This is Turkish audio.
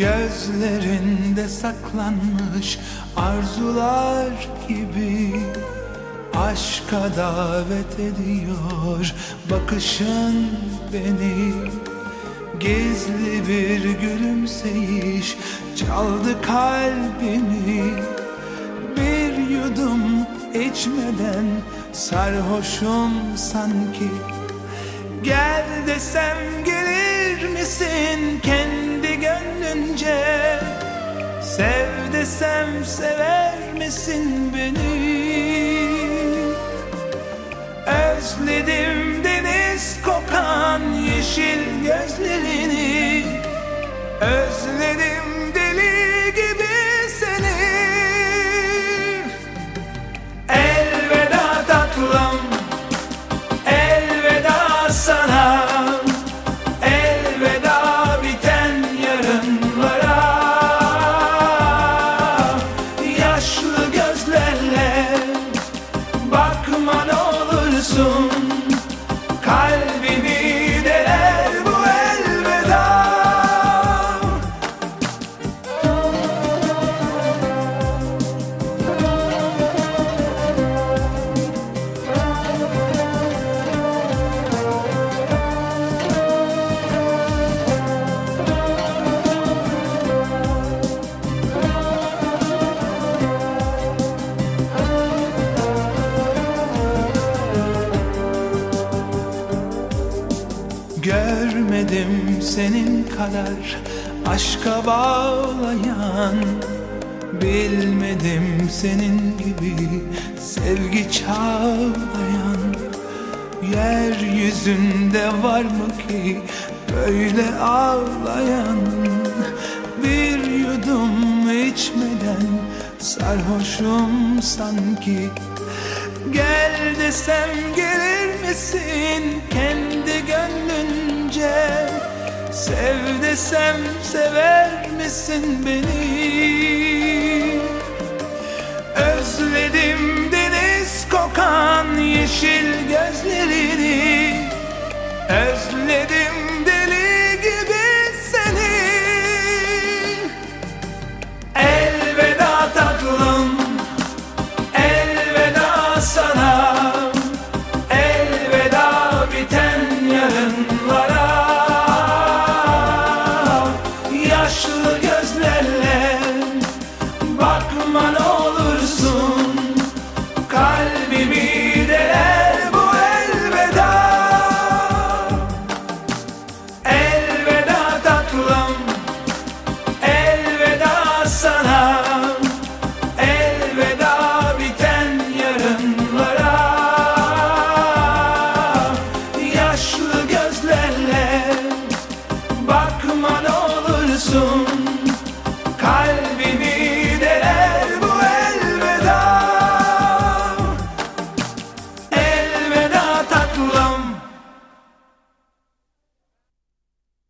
Gözlerinde saklanmış arzular gibi Aşka davet ediyor. Bakışın beni Gizli bir gülümseyiş çaldı kalbimi Bir yudum içmeden. Sarhoşum sanki Gel desem gelir misin? Kendi gönlünce Sev desem sever misin beni? Özledim deniz kokan yeşil gözlerini Özledim Görmedim senin kadar aşka bağlayan. Bilmedim senin gibi sevgi çağlayan. Yeryüzünde var mı ki böyle ağlayan? Bir yudum içmeden sarhoşum sanki. Gel desem gelir misin kendi Sev desem sever misin beni soon.